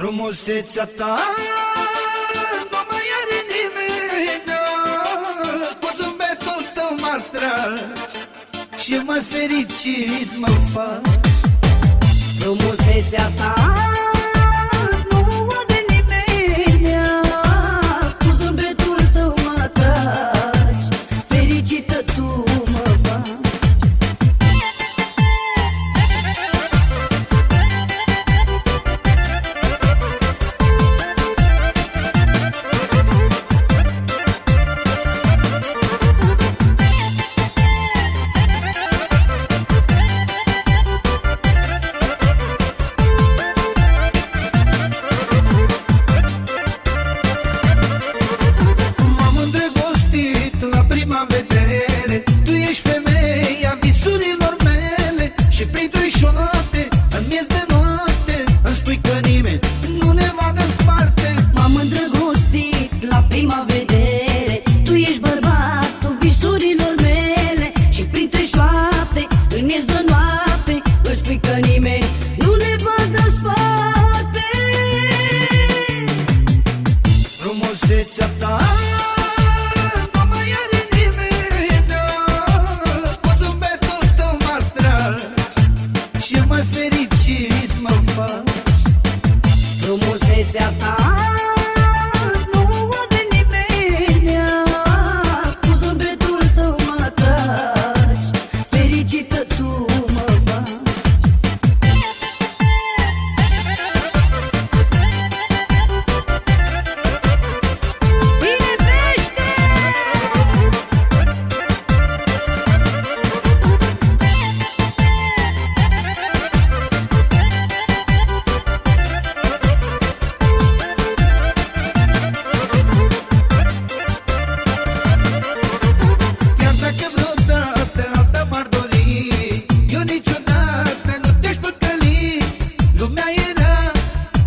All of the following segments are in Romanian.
Frumusețea ta nu mai are nimeni Cu zâmbetul tău mă Și mai fericit mă faci. Frumusețea ta Afrika'nın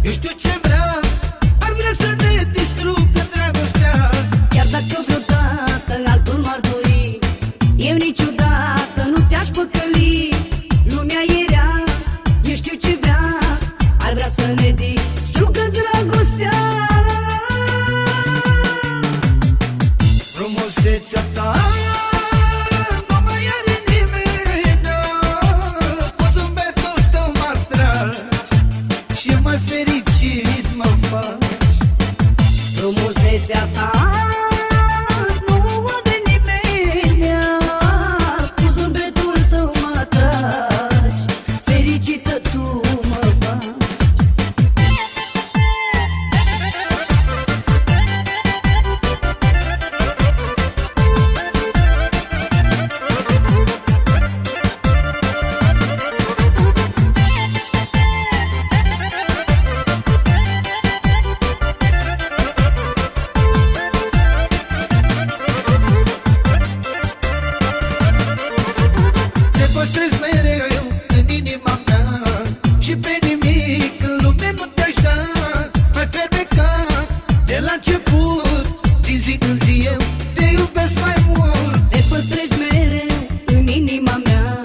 Eu știu ce vrea Ar dacă vreodată altul m-ar dori Eu niciodată Yeah. zi eu te iubesc mai mult. Te păstrezi mereu în inima mea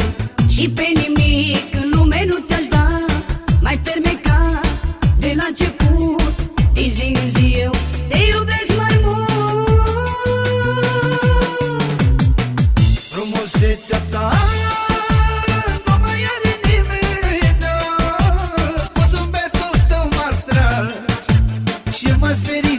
Și pe nimic în lume nu te-aș da. Mai fermeca de la început Din zi în zi eu te iubesc mai mult. Frumusețea ta Și mai ferit